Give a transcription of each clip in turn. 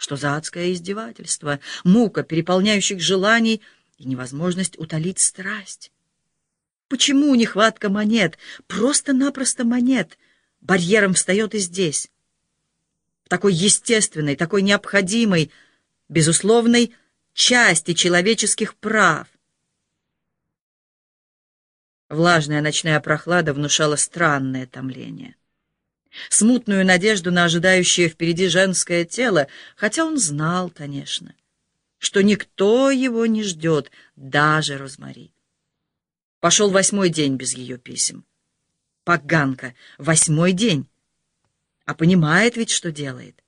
Что за адское издевательство, мука переполняющих желаний и невозможность утолить страсть? Почему нехватка монет, просто-напросто монет, барьером встает и здесь? В такой естественной, такой необходимой, безусловной части человеческих прав. Влажная ночная прохлада внушала странное томление смутную надежду на ожидающее впереди женское тело, хотя он знал, конечно, что никто его не ждет, даже Розмари. Пошел восьмой день без ее писем. Поганка, восьмой день. А понимает ведь, что делает.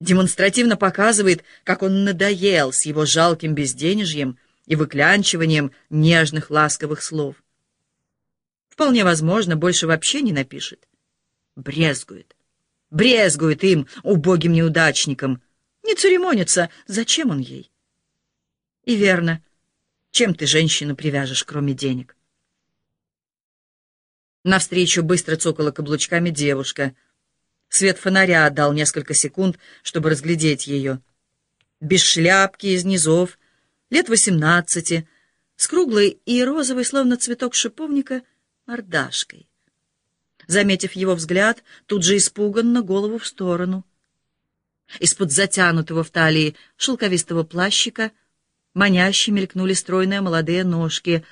Демонстративно показывает, как он надоел с его жалким безденежьем и выклянчиванием нежных ласковых слов. Вполне возможно, больше вообще не напишет брезгует. Брезгует им, убогим неудачникам. Не церемонится, зачем он ей? И верно, чем ты женщину привяжешь, кроме денег? Навстречу быстро цокала каблучками девушка. Свет фонаря отдал несколько секунд, чтобы разглядеть ее. Без шляпки, из низов, лет восемнадцати, с круглой и розовой, словно цветок шиповника, мордашкой заметив его взгляд, тут же испуганно голову в сторону. Из-под затянутого в талии шелковистого плащика маняще мелькнули стройные молодые ножки.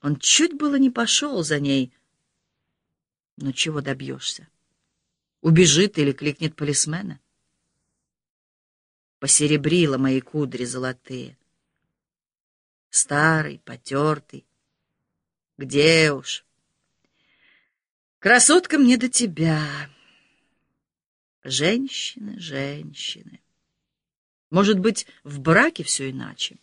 Он чуть было не пошел за ней. Но чего добьешься? Убежит или кликнет полисмена? Посеребрила мои кудри золотые. Старый, потертый. Где уж? Красотка мне до тебя. Женщины, женщины. Может быть, в браке все иначе?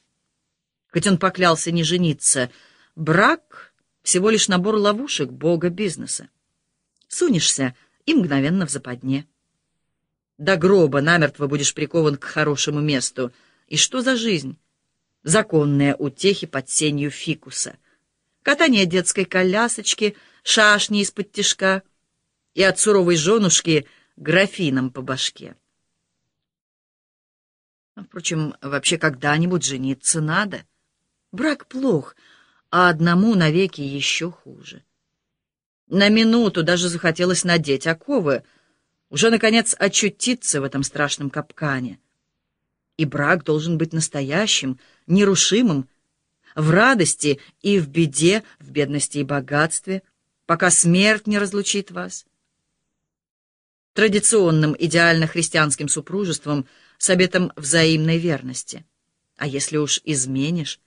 Хоть он поклялся не жениться, брак — всего лишь набор ловушек бога бизнеса. Сунешься и мгновенно в западне. До гроба намертво будешь прикован к хорошему месту. И что за жизнь? Законные утехи под сенью фикуса. Катание детской колясочки — шашни из-под тишка и от суровой женушки графином по башке. Впрочем, вообще когда-нибудь жениться надо. Брак плох, а одному навеки еще хуже. На минуту даже захотелось надеть оковы, уже, наконец, очутиться в этом страшном капкане. И брак должен быть настоящим, нерушимым, в радости и в беде, в бедности и богатстве — пока смерть не разлучит вас. Традиционным идеально-христианским супружеством с обетом взаимной верности. А если уж изменишь,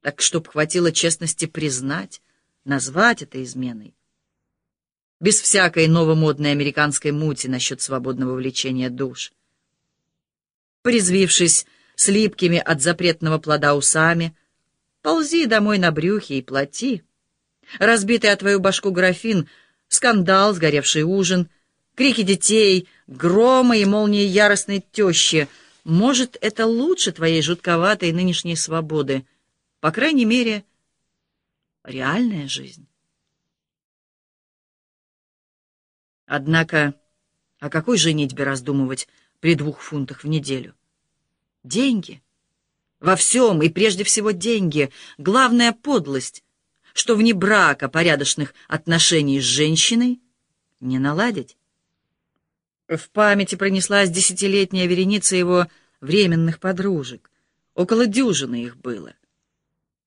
так чтоб хватило честности признать, назвать это изменой. Без всякой новомодной американской мути насчет свободного влечения душ. Порезвившись с липкими от запретного плода усами, ползи домой на брюхе и плати — разбитый о твою башку графин, скандал, сгоревший ужин, крики детей, громы и молнии яростной тещи. Может, это лучше твоей жутковатой нынешней свободы. По крайней мере, реальная жизнь. Однако, о какой женитьбе раздумывать при двух фунтах в неделю? Деньги. Во всем и прежде всего деньги. Главная подлость что вне брака порядочных отношений с женщиной не наладить. В памяти пронеслась десятилетняя вереница его временных подружек. Около дюжины их было.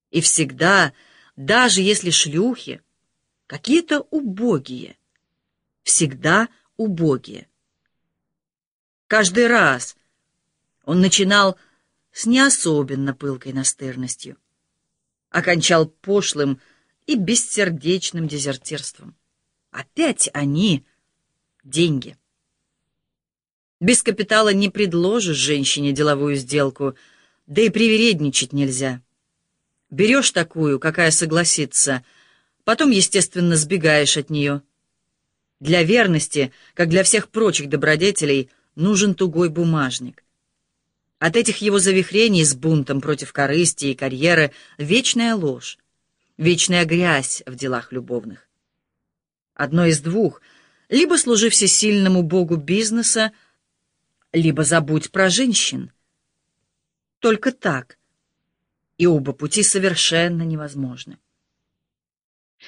И всегда, даже если шлюхи, какие-то убогие, всегда убогие. Каждый раз он начинал с не особенно пылкой настырностью, окончал пошлым, и бессердечным дезертирством. Опять они — деньги. Без капитала не предложишь женщине деловую сделку, да и привередничать нельзя. Берешь такую, какая согласится, потом, естественно, сбегаешь от нее. Для верности, как для всех прочих добродетелей, нужен тугой бумажник. От этих его завихрений с бунтом против корысти и карьеры вечная ложь вечная грязь в делах любовных. Одно из двух — либо служи всесильному богу бизнеса, либо забудь про женщин. Только так. И оба пути совершенно невозможны.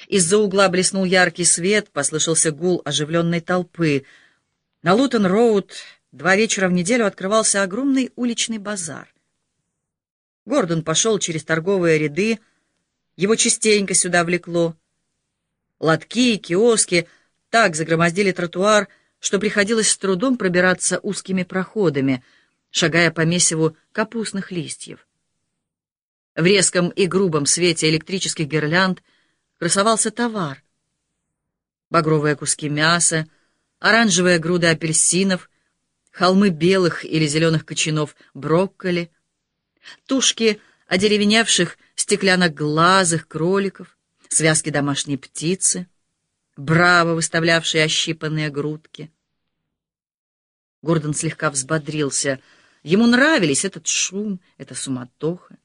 Из-за угла блеснул яркий свет, послышался гул оживленной толпы. На Лутон-Роуд два вечера в неделю открывался огромный уличный базар. Гордон пошел через торговые ряды, его частенько сюда влекло. Лотки, киоски так загромоздили тротуар, что приходилось с трудом пробираться узкими проходами, шагая по месиву капустных листьев. В резком и грубом свете электрических гирлянд красовался товар. Багровые куски мяса, оранжевые груды апельсинов, холмы белых или зеленых кочанов брокколи, тушки одеревеневших стеклянно-глазых кроликов, связки домашней птицы, браво выставлявшие ощипанные грудки. Гордон слегка взбодрился. Ему нравились этот шум, эта суматоха.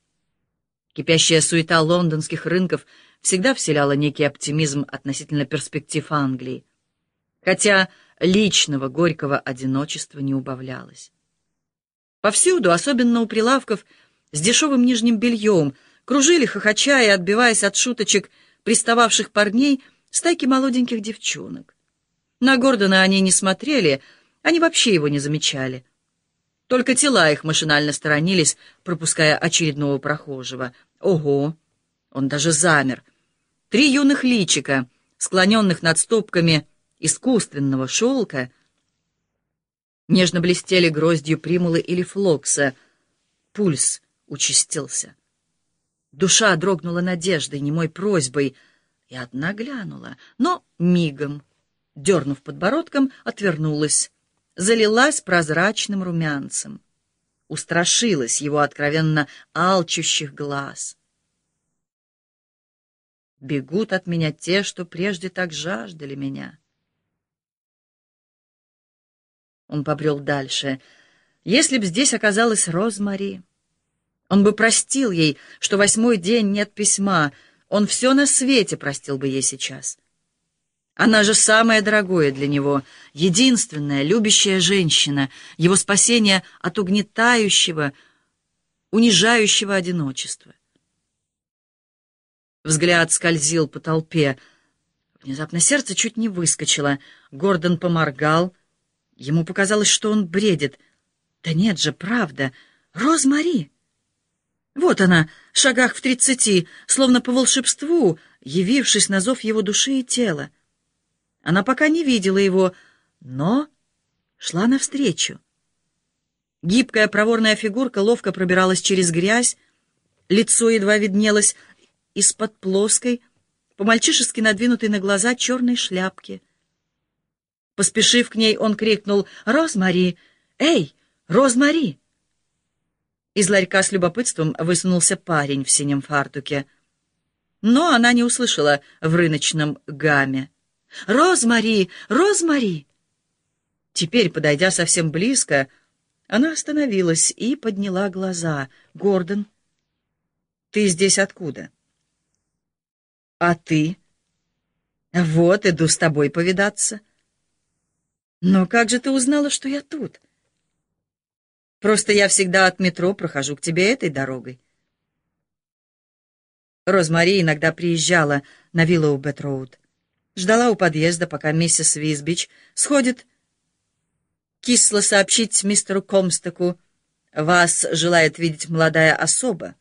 Кипящая суета лондонских рынков всегда вселяла некий оптимизм относительно перспектив Англии, хотя личного горького одиночества не убавлялось. Повсюду, особенно у прилавков с дешевым нижним бельем, кружили, хохоча и отбиваясь от шуточек пристававших парней, стайки молоденьких девчонок. На Гордона они не смотрели, они вообще его не замечали. Только тела их машинально сторонились, пропуская очередного прохожего. Ого! Он даже замер. Три юных личика, склоненных над стопками искусственного шелка, нежно блестели гроздью примулы или флокса. Пульс участился. Душа дрогнула надеждой, немой просьбой, и одна глянула, но мигом, дернув подбородком, отвернулась залилась прозрачным румянцем. Устрашилась его откровенно алчущих глаз. Бегут от меня те, что прежде так жаждали меня. Он побрел дальше. Если б здесь оказалась Розмари, он бы простил ей, что восьмой день нет письма, он все на свете простил бы ей сейчас. Она же самое дорогое для него, единственная любящая женщина, его спасение от угнетающего, унижающего одиночества. Взгляд скользил по толпе. Внезапно сердце чуть не выскочило. Гордон поморгал. Ему показалось, что он бредит. Да нет же, правда. Розмари! Вот она, в шагах в тридцати, словно по волшебству, явившись на зов его души и тела. Она пока не видела его, но шла навстречу. Гибкая проворная фигурка ловко пробиралась через грязь, лицо едва виднелось из-под плоской, по-мальчишески надвинутой на глаза черной шляпки. Поспешив к ней, он крикнул «Розмари! Эй, Розмари!» Из ларька с любопытством высунулся парень в синем фартуке. Но она не услышала в рыночном гамме. «Розмари! Розмари!» Теперь, подойдя совсем близко, она остановилась и подняла глаза. «Гордон, ты здесь откуда?» «А ты?» «Вот, иду с тобой повидаться». «Но как же ты узнала, что я тут?» «Просто я всегда от метро прохожу к тебе этой дорогой». Розмари иногда приезжала на Виллоу-Бед-Роуд ждала у подъезда, пока миссис Визбич сходит кисло сообщить мистеру Комстеку, «Вас желает видеть молодая особа».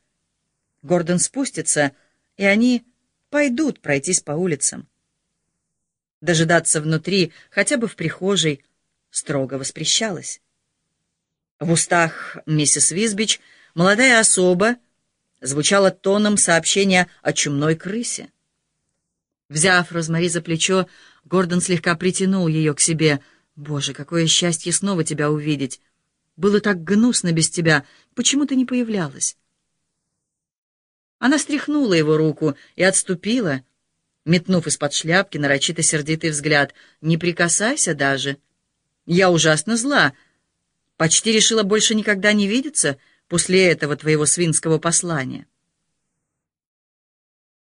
Гордон спустится, и они пойдут пройтись по улицам. Дожидаться внутри, хотя бы в прихожей, строго воспрещалось. В устах миссис Визбич молодая особа звучала тоном сообщения о чумной крысе. Взяв Розмари за плечо, Гордон слегка притянул ее к себе. «Боже, какое счастье снова тебя увидеть! Было так гнусно без тебя. Почему ты не появлялась?» Она стряхнула его руку и отступила, метнув из-под шляпки нарочито сердитый взгляд. «Не прикасайся даже. Я ужасно зла. Почти решила больше никогда не видеться после этого твоего свинского послания».